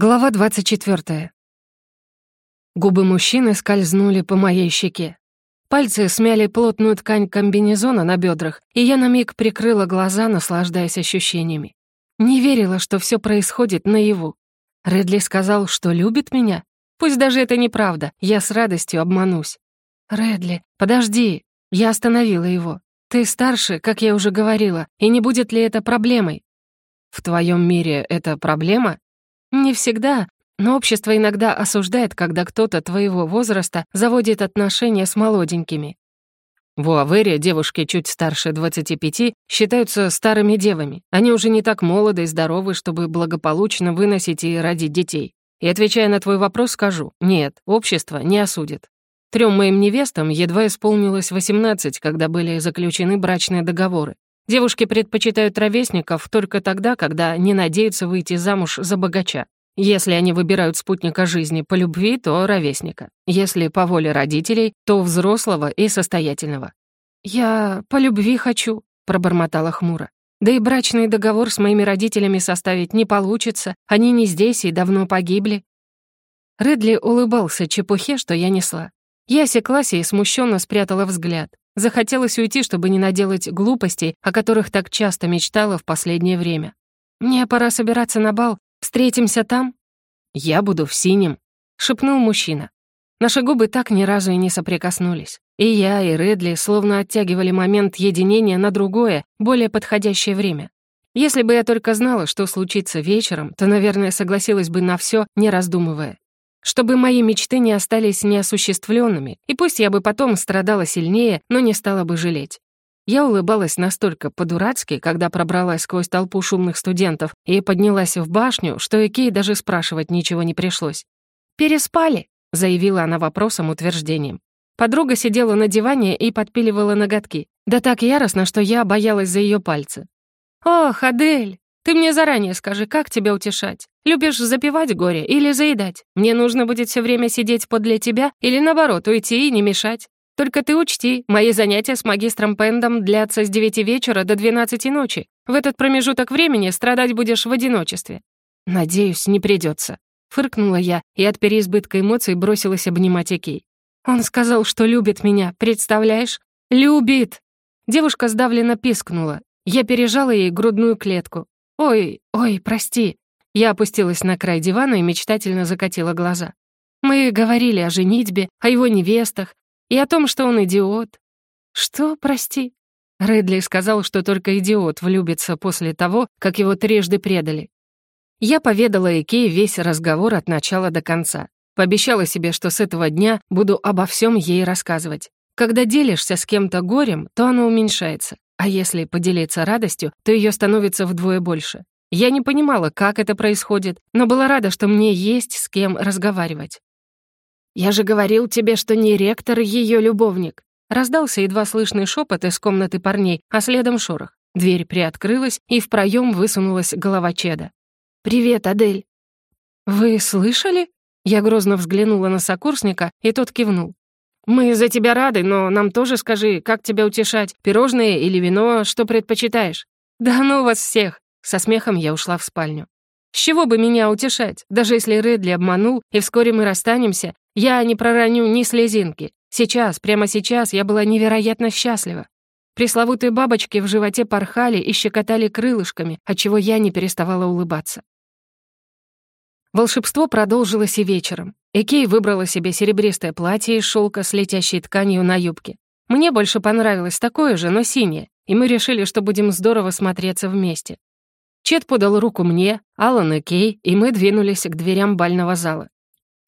Глава 24. Губы мужчины скользнули по моей щеке. Пальцы смяли плотную ткань комбинезона на бедрах, и я на миг прикрыла глаза, наслаждаясь ощущениями. Не верила, что все происходит наяву. Редли сказал, что любит меня. Пусть даже это неправда, я с радостью обманусь. «Редли, подожди!» Я остановила его. «Ты старше, как я уже говорила, и не будет ли это проблемой?» «В твоем мире это проблема?» Не всегда, но общество иногда осуждает, когда кто-то твоего возраста заводит отношения с молоденькими. В Уавере девушки чуть старше 25 считаются старыми девами. Они уже не так молоды и здоровы, чтобы благополучно выносить и родить детей. И отвечая на твой вопрос, скажу, нет, общество не осудит. Трем моим невестам едва исполнилось 18, когда были заключены брачные договоры. Девушки предпочитают ровесников только тогда, когда не надеются выйти замуж за богача. Если они выбирают спутника жизни по любви, то ровесника. Если по воле родителей, то взрослого и состоятельного. «Я по любви хочу», — пробормотала хмуро. «Да и брачный договор с моими родителями составить не получится. Они не здесь и давно погибли». Редли улыбался чепухе, что я несла. Я секлась и смущенно спрятала взгляд. Захотелось уйти, чтобы не наделать глупостей, о которых так часто мечтала в последнее время. «Мне пора собираться на бал. Встретимся там?» «Я буду в синем», — шепнул мужчина. Наши губы так ни разу и не соприкоснулись. И я, и Редли словно оттягивали момент единения на другое, более подходящее время. Если бы я только знала, что случится вечером, то, наверное, согласилась бы на все, не раздумывая чтобы мои мечты не остались неосуществленными, и пусть я бы потом страдала сильнее, но не стала бы жалеть. Я улыбалась настолько по-дурацки, когда пробралась сквозь толпу шумных студентов и поднялась в башню, что Экей даже спрашивать ничего не пришлось. «Переспали?» — заявила она вопросом-утверждением. Подруга сидела на диване и подпиливала ноготки, да так яростно, что я боялась за ее пальцы. «Ох, Адель!» Ты мне заранее скажи, как тебя утешать? Любишь запивать горе или заедать? Мне нужно будет все время сидеть подле тебя или, наоборот, уйти и не мешать. Только ты учти, мои занятия с магистром Пендом длятся с 9 вечера до 12 ночи. В этот промежуток времени страдать будешь в одиночестве. Надеюсь, не придется. Фыркнула я и от переизбытка эмоций бросилась обнимать Экей. Он сказал, что любит меня, представляешь? Любит! Девушка сдавленно пискнула. Я пережала ей грудную клетку. «Ой, ой, прости». Я опустилась на край дивана и мечтательно закатила глаза. Мы говорили о женитьбе, о его невестах и о том, что он идиот. «Что, прости?» Редли сказал, что только идиот влюбится после того, как его трижды предали. Я поведала Эке весь разговор от начала до конца. Пообещала себе, что с этого дня буду обо всем ей рассказывать. Когда делишься с кем-то горем, то оно уменьшается. А если поделиться радостью, то ее становится вдвое больше. Я не понимала, как это происходит, но была рада, что мне есть с кем разговаривать. «Я же говорил тебе, что не ректор ее любовник!» Раздался едва слышный шепот из комнаты парней, а следом шорох. Дверь приоткрылась, и в проем высунулась голова Чеда. «Привет, Адель!» «Вы слышали?» Я грозно взглянула на сокурсника, и тот кивнул. «Мы за тебя рады, но нам тоже скажи, как тебя утешать, пирожные или вино, что предпочитаешь?» «Да ну вас всех!» Со смехом я ушла в спальню. «С чего бы меня утешать? Даже если Редли обманул, и вскоре мы расстанемся, я не пророню ни слезинки. Сейчас, прямо сейчас, я была невероятно счастлива. Пресловутые бабочки в животе порхали и щекотали крылышками, отчего я не переставала улыбаться. Волшебство продолжилось и вечером. Экей выбрала себе серебристое платье из шелка с летящей тканью на юбке. Мне больше понравилось такое же, но синее, и мы решили, что будем здорово смотреться вместе. Чет подал руку мне, Аллан и Кей, и мы двинулись к дверям бального зала.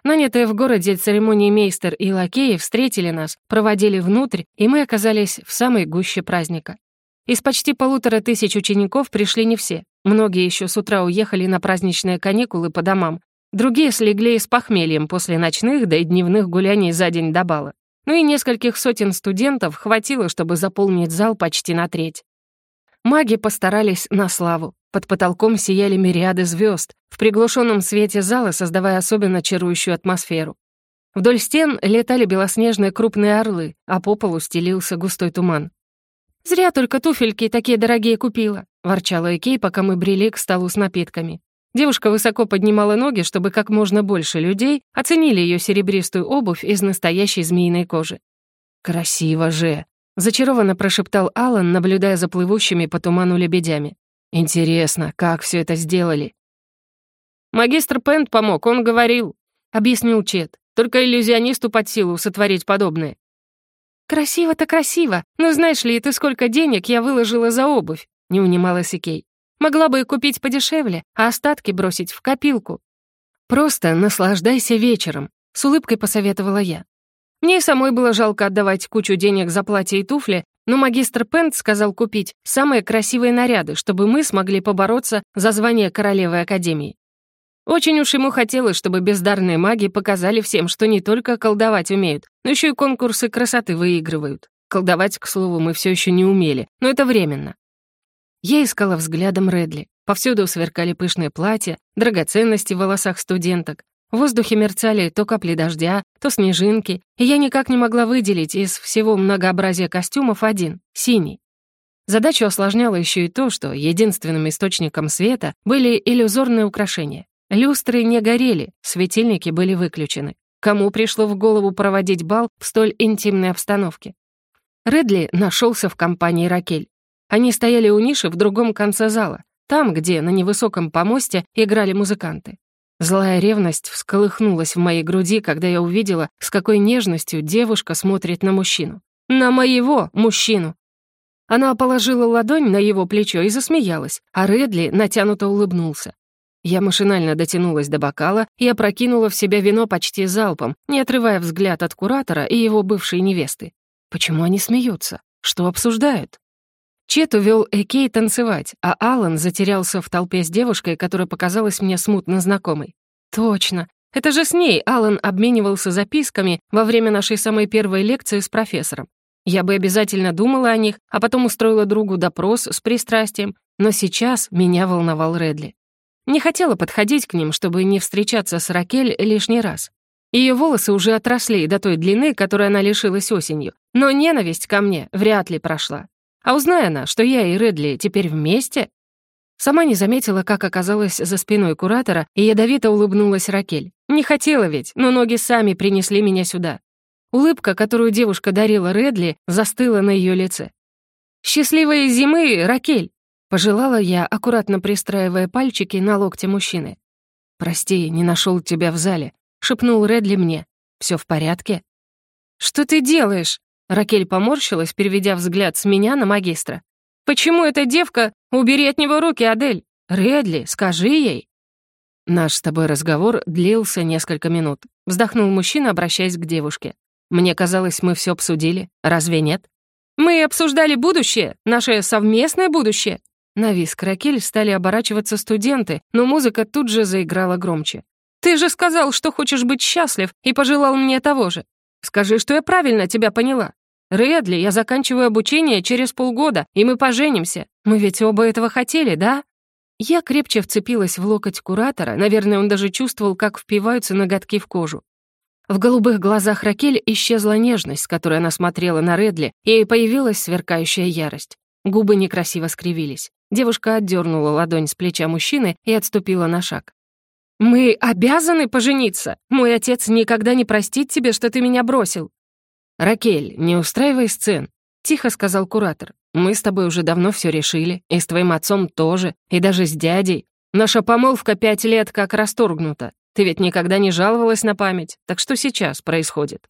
Нанятые в городе церемонии мейстер и лакеи встретили нас, проводили внутрь, и мы оказались в самой гуще праздника. Из почти полутора тысяч учеников пришли не все. Многие еще с утра уехали на праздничные каникулы по домам, другие слегли с похмельем после ночных да и дневных гуляний за день до бала. Ну и нескольких сотен студентов хватило, чтобы заполнить зал почти на треть. Маги постарались на славу. Под потолком сияли мириады звезд, в приглушенном свете зала создавая особенно чарующую атмосферу. Вдоль стен летали белоснежные крупные орлы, а по полу стелился густой туман. «Зря только туфельки такие дорогие купила», — ворчала Экей, пока мы брели к столу с напитками. Девушка высоко поднимала ноги, чтобы как можно больше людей оценили ее серебристую обувь из настоящей змеиной кожи. «Красиво же!» — зачарованно прошептал Алан, наблюдая за плывущими по туману лебедями. «Интересно, как все это сделали?» «Магистр Пент помог, он говорил», — объяснил Чет. «Только иллюзионисту под силу сотворить подобное». «Красиво-то красиво, но знаешь ли ты, сколько денег я выложила за обувь? — не унималась Икей. «Могла бы и купить подешевле, а остатки бросить в копилку». «Просто наслаждайся вечером», — с улыбкой посоветовала я. Мне и самой было жалко отдавать кучу денег за платье и туфли, но магистр Пент сказал купить самые красивые наряды, чтобы мы смогли побороться за звание королевы Академии. Очень уж ему хотелось, чтобы бездарные маги показали всем, что не только колдовать умеют, но еще и конкурсы красоты выигрывают. Колдовать, к слову, мы все еще не умели, но это временно. Я искала взглядом Редли. Повсюду сверкали пышные платья, драгоценности в волосах студенток. В воздухе мерцали то капли дождя, то снежинки, и я никак не могла выделить из всего многообразия костюмов один — синий. Задачу осложняло еще и то, что единственным источником света были иллюзорные украшения. Люстры не горели, светильники были выключены. Кому пришло в голову проводить бал в столь интимной обстановке? Редли нашелся в компании Ракель. Они стояли у ниши в другом конце зала, там, где на невысоком помосте играли музыканты. Злая ревность всколыхнулась в моей груди, когда я увидела, с какой нежностью девушка смотрит на мужчину. На моего мужчину! Она положила ладонь на его плечо и засмеялась, а Редли натянуто улыбнулся. Я машинально дотянулась до бокала и опрокинула в себя вино почти залпом, не отрывая взгляд от куратора и его бывшей невесты. Почему они смеются? Что обсуждают? Чет увел Экей танцевать, а Алан затерялся в толпе с девушкой, которая показалась мне смутно знакомой. Точно. Это же с ней Алан обменивался записками во время нашей самой первой лекции с профессором. Я бы обязательно думала о них, а потом устроила другу допрос с пристрастием, но сейчас меня волновал Редли. Не хотела подходить к ним, чтобы не встречаться с Ракель лишний раз. Ее волосы уже отросли до той длины, которой она лишилась осенью, но ненависть ко мне вряд ли прошла. А узная она, что я и Редли теперь вместе... Сама не заметила, как оказалась за спиной куратора, и ядовито улыбнулась Ракель. Не хотела ведь, но ноги сами принесли меня сюда. Улыбка, которую девушка дарила Редли, застыла на ее лице. «Счастливой зимы, Ракель!» — пожелала я, аккуратно пристраивая пальчики на локте мужчины. «Прости, не нашел тебя в зале», — шепнул Редли мне. Все в порядке?» «Что ты делаешь?» Ракель поморщилась, переведя взгляд с меня на магистра. «Почему эта девка? Убери от него руки, Адель! Редли, скажи ей!» Наш с тобой разговор длился несколько минут. Вздохнул мужчина, обращаясь к девушке. «Мне казалось, мы все обсудили. Разве нет?» «Мы обсуждали будущее, наше совместное будущее!» На виск Ракель стали оборачиваться студенты, но музыка тут же заиграла громче. «Ты же сказал, что хочешь быть счастлив, и пожелал мне того же. Скажи, что я правильно тебя поняла. «Редли, я заканчиваю обучение через полгода, и мы поженимся. Мы ведь оба этого хотели, да?» Я крепче вцепилась в локоть куратора, наверное, он даже чувствовал, как впиваются ноготки в кожу. В голубых глазах Ракель исчезла нежность, с которой она смотрела на Редли, и появилась сверкающая ярость. Губы некрасиво скривились. Девушка отдернула ладонь с плеча мужчины и отступила на шаг. «Мы обязаны пожениться! Мой отец никогда не простит тебе, что ты меня бросил!» «Ракель, не устраивай сцен», — тихо сказал куратор. «Мы с тобой уже давно все решили, и с твоим отцом тоже, и даже с дядей. Наша помолвка пять лет как расторгнута. Ты ведь никогда не жаловалась на память, так что сейчас происходит?»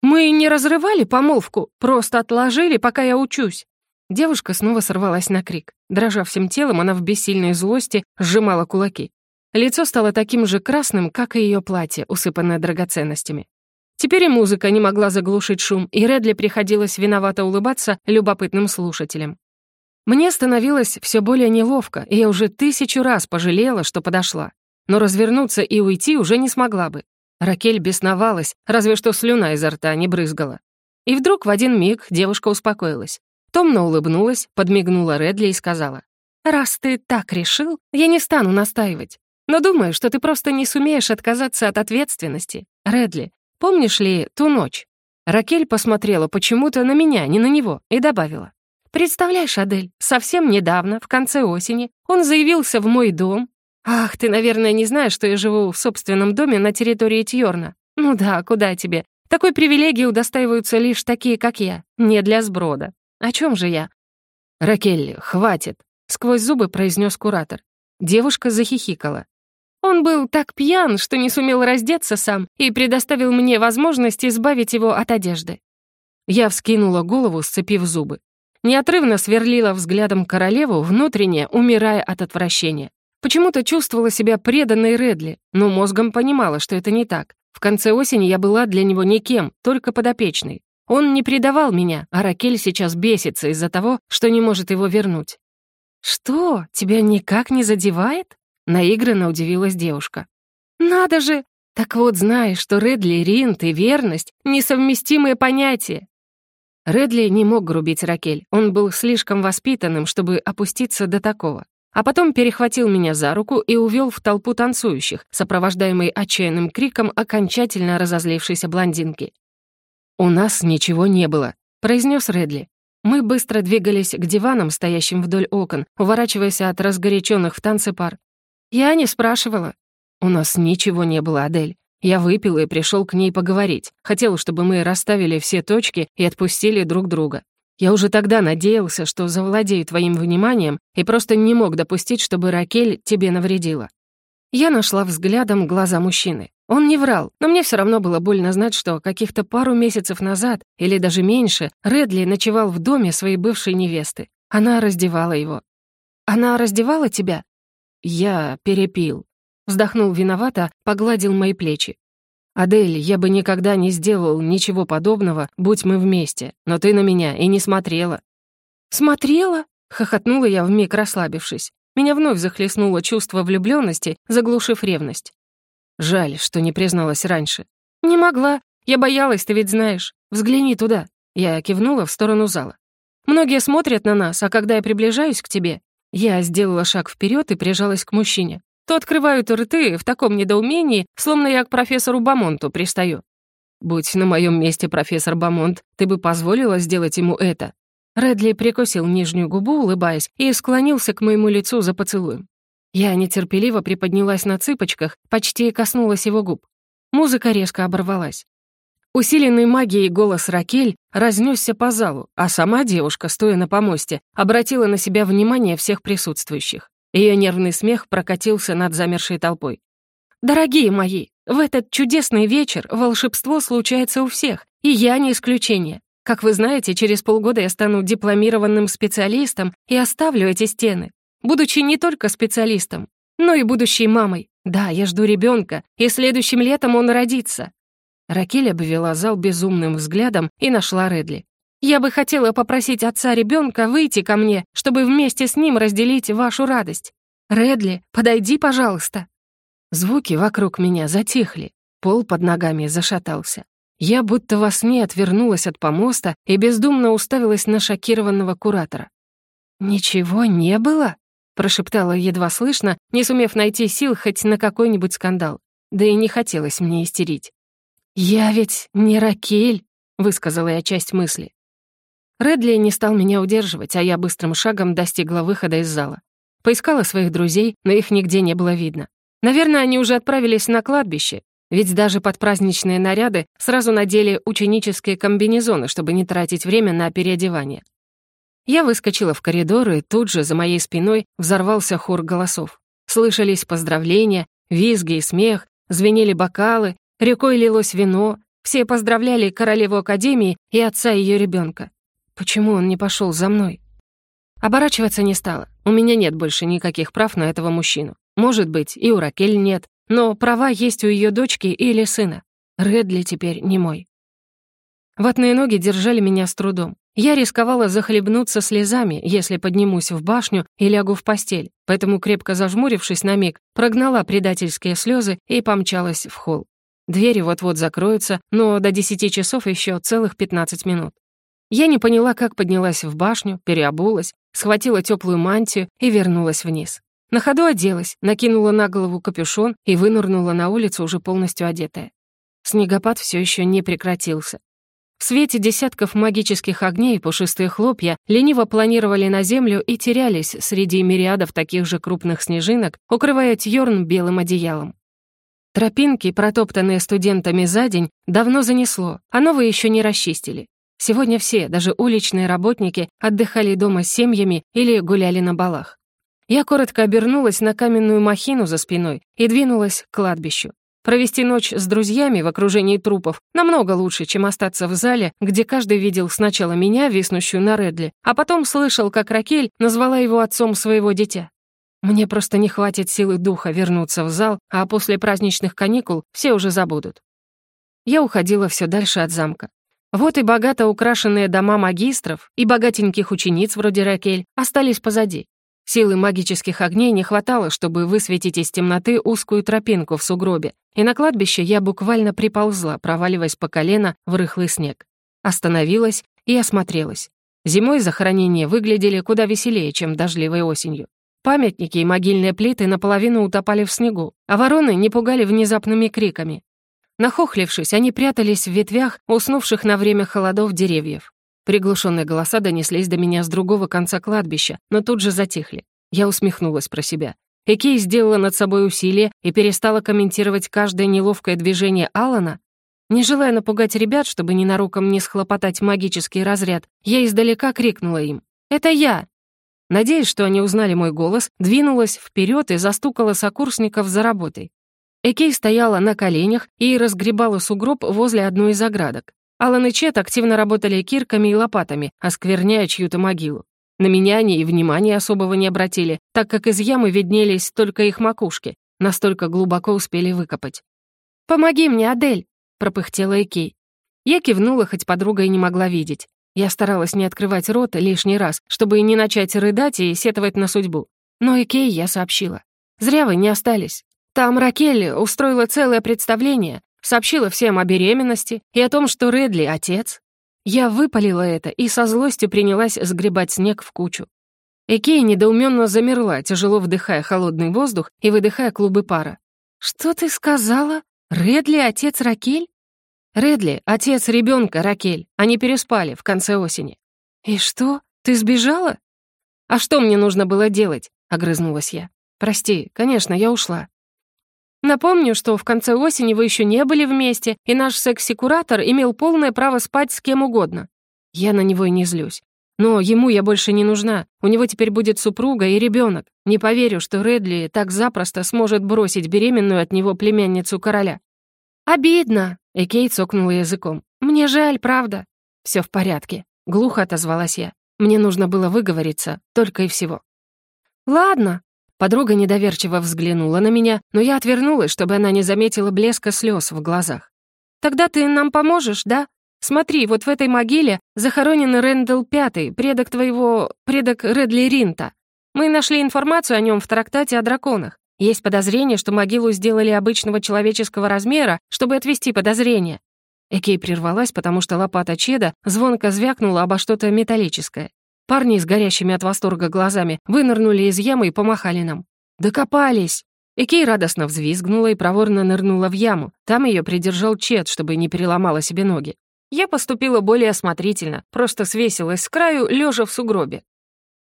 «Мы не разрывали помолвку, просто отложили, пока я учусь». Девушка снова сорвалась на крик. Дрожа всем телом, она в бессильной злости сжимала кулаки. Лицо стало таким же красным, как и ее платье, усыпанное драгоценностями. Теперь и музыка не могла заглушить шум, и Редли приходилось виновато улыбаться любопытным слушателям. Мне становилось все более неловко, и я уже тысячу раз пожалела, что подошла. Но развернуться и уйти уже не смогла бы. Ракель бесновалась, разве что слюна изо рта не брызгала. И вдруг в один миг девушка успокоилась. Томно улыбнулась, подмигнула Редли и сказала, «Раз ты так решил, я не стану настаивать. Но думаю, что ты просто не сумеешь отказаться от ответственности. Редли, Помнишь ли ту ночь? Ракель посмотрела почему-то на меня, не на него, и добавила. «Представляешь, Адель, совсем недавно, в конце осени, он заявился в мой дом. Ах, ты, наверное, не знаешь, что я живу в собственном доме на территории Тьорна. Ну да, куда тебе? Такой привилегии удостаиваются лишь такие, как я. Не для сброда. О чем же я?» «Ракель, хватит!» — сквозь зубы произнес куратор. Девушка захихикала. Он был так пьян, что не сумел раздеться сам и предоставил мне возможность избавить его от одежды. Я вскинула голову, сцепив зубы. Неотрывно сверлила взглядом королеву, внутренне умирая от отвращения. Почему-то чувствовала себя преданной Редли, но мозгом понимала, что это не так. В конце осени я была для него никем, только подопечной. Он не предавал меня, а Ракель сейчас бесится из-за того, что не может его вернуть. «Что, тебя никак не задевает?» наигранно удивилась девушка. «Надо же! Так вот знаешь, что Редли, Ринт и верность — несовместимые понятия!» Редли не мог грубить Ракель, он был слишком воспитанным, чтобы опуститься до такого. А потом перехватил меня за руку и увел в толпу танцующих, сопровождаемый отчаянным криком окончательно разозлившейся блондинки. «У нас ничего не было», — произнес Редли. Мы быстро двигались к диванам, стоящим вдоль окон, уворачиваясь от разгоряченных в танце пар. «Я не спрашивала». «У нас ничего не было, Адель. Я выпил и пришел к ней поговорить. Хотел, чтобы мы расставили все точки и отпустили друг друга. Я уже тогда надеялся, что завладею твоим вниманием и просто не мог допустить, чтобы Ракель тебе навредила». Я нашла взглядом глаза мужчины. Он не врал, но мне все равно было больно знать, что каких-то пару месяцев назад, или даже меньше, Редли ночевал в доме своей бывшей невесты. Она раздевала его. «Она раздевала тебя?» «Я перепил». Вздохнул виновато, погладил мои плечи. «Адель, я бы никогда не сделал ничего подобного, будь мы вместе, но ты на меня и не смотрела». «Смотрела?» — хохотнула я, вмиг расслабившись. Меня вновь захлестнуло чувство влюблённости, заглушив ревность. Жаль, что не призналась раньше. «Не могла. Я боялась, ты ведь знаешь. Взгляни туда». Я кивнула в сторону зала. «Многие смотрят на нас, а когда я приближаюсь к тебе, я сделала шаг вперед и прижалась к мужчине. То открывают рты в таком недоумении, словно я к профессору Бамонту пристаю. «Будь на моем месте, профессор Бамонт, ты бы позволила сделать ему это?» Редли прикусил нижнюю губу, улыбаясь, и склонился к моему лицу за поцелуем. Я нетерпеливо приподнялась на цыпочках, почти коснулась его губ. Музыка резко оборвалась. Усиленный магией голос Ракель разнесся по залу, а сама девушка, стоя на помосте, обратила на себя внимание всех присутствующих. Ее нервный смех прокатился над замершей толпой. «Дорогие мои, в этот чудесный вечер волшебство случается у всех, и я не исключение. Как вы знаете, через полгода я стану дипломированным специалистом и оставлю эти стены, будучи не только специалистом, но и будущей мамой. Да, я жду ребенка, и следующим летом он родится. Ракель обвела зал безумным взглядом и нашла Редли. «Я бы хотела попросить отца ребенка выйти ко мне, чтобы вместе с ним разделить вашу радость. Редли, подойди, пожалуйста». Звуки вокруг меня затихли, пол под ногами зашатался. Я будто во сне отвернулась от помоста и бездумно уставилась на шокированного куратора. «Ничего не было?» — прошептала едва слышно, не сумев найти сил хоть на какой-нибудь скандал. Да и не хотелось мне истерить. «Я ведь не Ракель», — высказала я часть мысли. Редли не стал меня удерживать, а я быстрым шагом достигла выхода из зала. Поискала своих друзей, но их нигде не было видно. Наверное, они уже отправились на кладбище, ведь даже под праздничные наряды сразу надели ученические комбинезоны, чтобы не тратить время на переодевание. Я выскочила в коридор, и тут же за моей спиной взорвался хор голосов. Слышались поздравления, визги и смех, звенели бокалы, Рекой лилось вино, все поздравляли королеву Академии и отца ее ребенка. Почему он не пошел за мной? Оборачиваться не стало. У меня нет больше никаких прав на этого мужчину. Может быть, и у Ракель нет, но права есть у ее дочки или сына. Редли теперь не мой. Ватные ноги держали меня с трудом. Я рисковала захлебнуться слезами, если поднимусь в башню и лягу в постель, поэтому, крепко зажмурившись на миг, прогнала предательские слезы и помчалась в холл. Двери вот-вот закроются, но до 10 часов еще целых 15 минут. Я не поняла, как поднялась в башню, переобулась, схватила теплую мантию и вернулась вниз. На ходу оделась, накинула на голову капюшон и вынырнула на улицу уже полностью одетая. Снегопад все еще не прекратился. В свете десятков магических огней пушистые хлопья лениво планировали на землю и терялись среди мириадов таких же крупных снежинок, укрывая Тьорн белым одеялом. Тропинки, протоптанные студентами за день, давно занесло, а новые еще не расчистили. Сегодня все, даже уличные работники, отдыхали дома с семьями или гуляли на балах. Я коротко обернулась на каменную махину за спиной и двинулась к кладбищу. Провести ночь с друзьями в окружении трупов намного лучше, чем остаться в зале, где каждый видел сначала меня, виснущую на Редли, а потом слышал, как Ракель назвала его отцом своего дитя. Мне просто не хватит силы духа вернуться в зал, а после праздничных каникул все уже забудут. Я уходила все дальше от замка. Вот и богато украшенные дома магистров и богатеньких учениц вроде Ракель остались позади. Силы магических огней не хватало, чтобы высветить из темноты узкую тропинку в сугробе, и на кладбище я буквально приползла, проваливаясь по колено в рыхлый снег. Остановилась и осмотрелась. Зимой захоронения выглядели куда веселее, чем дождливой осенью. Памятники и могильные плиты наполовину утопали в снегу, а вороны не пугали внезапными криками. Нахохлившись, они прятались в ветвях, уснувших на время холодов деревьев. Приглушенные голоса донеслись до меня с другого конца кладбища, но тут же затихли. Я усмехнулась про себя. Экей сделала над собой усилие и перестала комментировать каждое неловкое движение Алана. Не желая напугать ребят, чтобы ненароком не схлопотать магический разряд, я издалека крикнула им. «Это я! Надеясь, что они узнали мой голос, двинулась вперед и застукала сокурсников за работой. Экей стояла на коленях и разгребала сугроб возле одной из оградок. Алан и Чет активно работали кирками и лопатами, оскверняя чью-то могилу. На меня они и внимания особого не обратили, так как из ямы виднелись только их макушки, настолько глубоко успели выкопать. «Помоги мне, Адель!» — пропыхтела Экей. Я кивнула, хоть подруга и не могла видеть. Я старалась не открывать рот лишний раз, чтобы не начать рыдать и сетовать на судьбу. Но и Кей я сообщила. «Зря вы не остались. Там Ракель устроила целое представление, сообщила всем о беременности и о том, что Редли — отец. Я выпалила это и со злостью принялась сгребать снег в кучу. Экея недоуменно замерла, тяжело вдыхая холодный воздух и выдыхая клубы пара. «Что ты сказала? Редли — отец Ракель? Редли — отец ребенка, Ракель. Они переспали в конце осени». «И что? Ты сбежала?» «А что мне нужно было делать?» — огрызнулась я. «Прости, конечно, я ушла». «Напомню, что в конце осени вы еще не были вместе, и наш секси-куратор имел полное право спать с кем угодно». Я на него и не злюсь. Но ему я больше не нужна. У него теперь будет супруга и ребенок. Не поверю, что Редли так запросто сможет бросить беременную от него племянницу короля. «Обидно!» — Экей цокнула языком. «Мне жаль, правда?» «Все в порядке», — глухо отозвалась я. Мне нужно было выговориться, только и всего. «Ладно». Подруга недоверчиво взглянула на меня, но я отвернулась, чтобы она не заметила блеска слез в глазах. «Тогда ты нам поможешь, да? Смотри, вот в этой могиле захоронен Рэндалл Пятый, предок твоего... предок Редли Ринта. Мы нашли информацию о нем в трактате о драконах. Есть подозрение, что могилу сделали обычного человеческого размера, чтобы отвести подозрение». Экей прервалась, потому что лопата Чеда звонко звякнула обо что-то металлическое. Парни с горящими от восторга глазами вынырнули из ямы и помахали нам. «Докопались!» Экей радостно взвизгнула и проворно нырнула в яму. Там ее придержал Чед, чтобы не переломала себе ноги. Я поступила более осмотрительно, просто свесилась с краю, лежа в сугробе.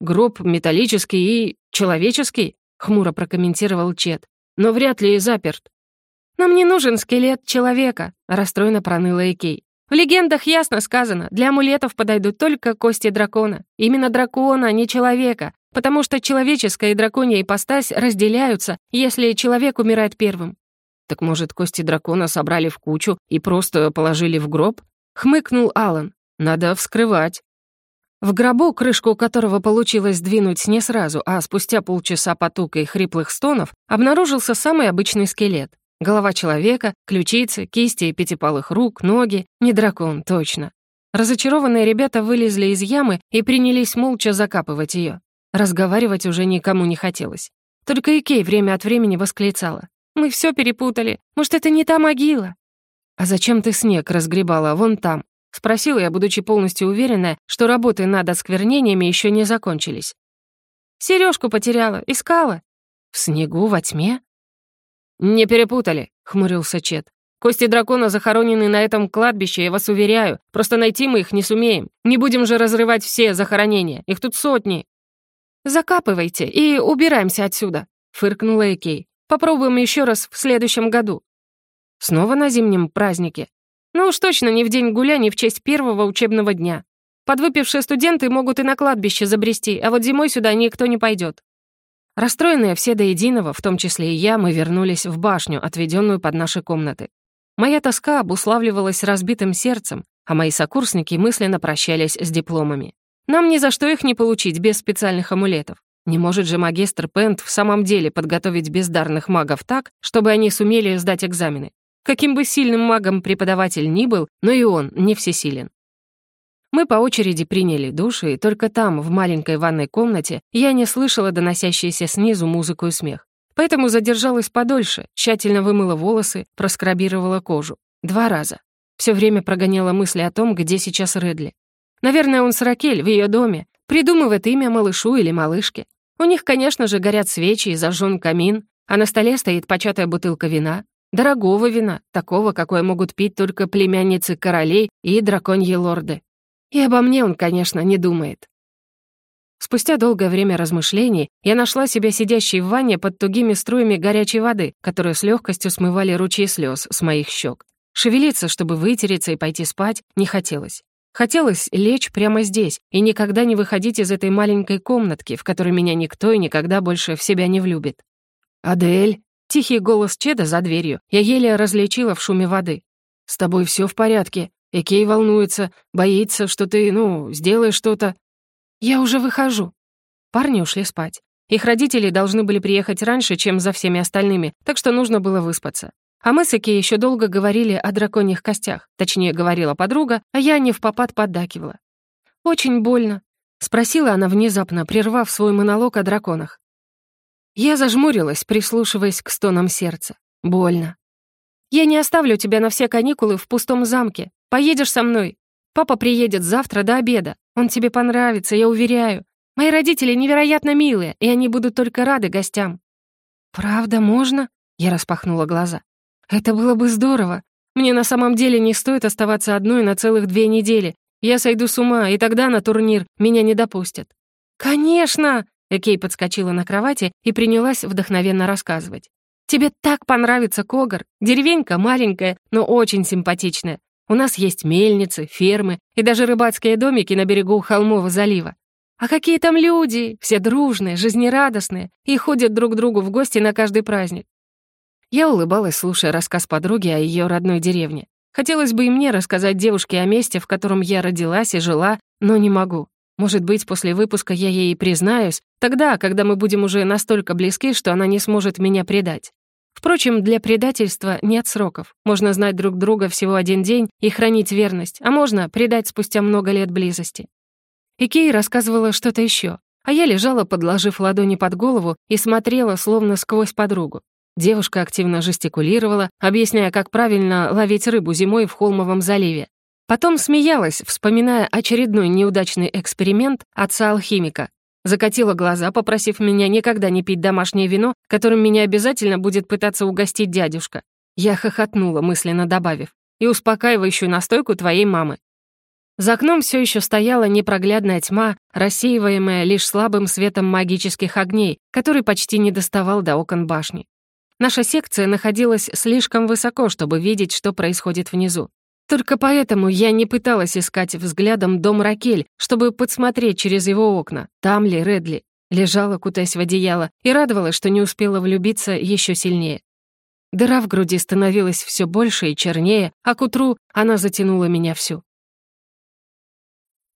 Гроб металлический и человеческий. — хмуро прокомментировал Чет. «Но вряд ли и заперт». «Нам не нужен скелет человека», — расстроенно проныла Экей. «В легендах ясно сказано, для амулетов подойдут только кости дракона. Именно дракона, а не человека, потому что человеческая и драконья ипостась разделяются, если человек умирает первым». «Так, может, кости дракона собрали в кучу и просто положили в гроб?» — хмыкнул Алан. «Надо вскрывать». В гробу, крышку которого получилось двинуть не сразу, а спустя полчаса потука и хриплых стонов, обнаружился самый обычный скелет. Голова человека, ключицы, кисти и пятипалых рук, ноги. Не дракон, точно. Разочарованные ребята вылезли из ямы и принялись молча закапывать ее. Разговаривать уже никому не хотелось. Только Икей время от времени восклицала. «Мы все перепутали. Может, это не та могила?» «А зачем ты снег разгребала вон там?» — спросила я, будучи полностью уверенная, что работы над осквернениями еще не закончились. Сережку потеряла, искала». «В снегу, во тьме?» «Не перепутали», — хмурился Чет. «Кости дракона захоронены на этом кладбище, я вас уверяю. Просто найти мы их не сумеем. Не будем же разрывать все захоронения. Их тут сотни». «Закапывайте и убираемся отсюда», — фыркнула Экей. «Попробуем еще раз в следующем году». Снова на зимнем празднике. Ну уж точно не в день гуляний в честь первого учебного дня. Подвыпившие студенты могут и на кладбище забрести, а вот зимой сюда никто не пойдет. Расстроенные все до единого, в том числе и я, мы вернулись в башню, отведенную под наши комнаты. Моя тоска обуславливалась разбитым сердцем, а мои сокурсники мысленно прощались с дипломами. Нам ни за что их не получить без специальных амулетов. Не может же магистр Пент в самом деле подготовить бездарных магов так, чтобы они сумели сдать экзамены. Каким бы сильным магом преподаватель ни был, но и он не всесилен. Мы по очереди приняли души, и только там, в маленькой ванной комнате, я не слышала доносящиеся снизу музыку и смех. Поэтому задержалась подольше, тщательно вымыла волосы, проскрабировала кожу. Два раза. Все время прогоняла мысли о том, где сейчас Редли. Наверное, он с Ракель в ее доме, придумывает имя малышу или малышке. У них, конечно же, горят свечи и зажжен камин, а на столе стоит початая бутылка вина. Дорогого вина, такого, какое могут пить только племянницы королей и драконьи лорды. И обо мне он, конечно, не думает. Спустя долгое время размышлений я нашла себя сидящей в ванне под тугими струями горячей воды, которые с легкостью смывали ручьи слез с моих щек. Шевелиться, чтобы вытереться и пойти спать, не хотелось. Хотелось лечь прямо здесь и никогда не выходить из этой маленькой комнатки, в которой меня никто и никогда больше в себя не влюбит. «Адель!» Тихий голос Чеда за дверью я еле различила в шуме воды. «С тобой все в порядке. Экей волнуется, боится, что ты, ну, сделаешь что-то». «Я уже выхожу». Парни ушли спать. Их родители должны были приехать раньше, чем за всеми остальными, так что нужно было выспаться. А мы с Экей еще долго говорили о драконьих костях. Точнее, говорила подруга, а я не в попад поддакивала. «Очень больно», — спросила она внезапно, прервав свой монолог о драконах. Я зажмурилась, прислушиваясь к стонам сердца. Больно. «Я не оставлю тебя на все каникулы в пустом замке. Поедешь со мной. Папа приедет завтра до обеда. Он тебе понравится, я уверяю. Мои родители невероятно милые, и они будут только рады гостям». «Правда, можно?» Я распахнула глаза. «Это было бы здорово. Мне на самом деле не стоит оставаться одной на целых две недели. Я сойду с ума, и тогда на турнир меня не допустят». «Конечно!» Кей подскочила на кровати и принялась вдохновенно рассказывать. «Тебе так понравится Когар. Деревенька маленькая, но очень симпатичная. У нас есть мельницы, фермы и даже рыбацкие домики на берегу холмового залива. А какие там люди! Все дружные, жизнерадостные и ходят друг к другу в гости на каждый праздник. Я улыбалась, слушая рассказ подруги о ее родной деревне. Хотелось бы и мне рассказать девушке о месте, в котором я родилась и жила, но не могу. Может быть, после выпуска я ей признаюсь, тогда, когда мы будем уже настолько близки, что она не сможет меня предать. Впрочем, для предательства нет сроков. Можно знать друг друга всего один день и хранить верность, а можно предать спустя много лет близости. И Кей рассказывала что-то еще, а я лежала, подложив ладони под голову, и смотрела словно сквозь подругу. Девушка активно жестикулировала, объясняя, как правильно ловить рыбу зимой в Холмовом заливе, Потом смеялась, вспоминая очередной неудачный эксперимент отца-алхимика. Закатила глаза, попросив меня никогда не пить домашнее вино, которым меня обязательно будет пытаться угостить дядюшка. Я хохотнула, мысленно добавив, и успокаивающую настойку твоей мамы. За окном все еще стояла непроглядная тьма, рассеиваемая лишь слабым светом магических огней, который почти не доставал до окон башни. Наша секция находилась слишком высоко, чтобы видеть, что происходит внизу. Только поэтому я не пыталась искать взглядом дом Ракель, чтобы подсмотреть через его окна, там ли Редли. Лежала, кутаясь в одеяло, и радовалась, что не успела влюбиться еще сильнее. Дыра в груди становилась все больше и чернее, а к утру она затянула меня всю.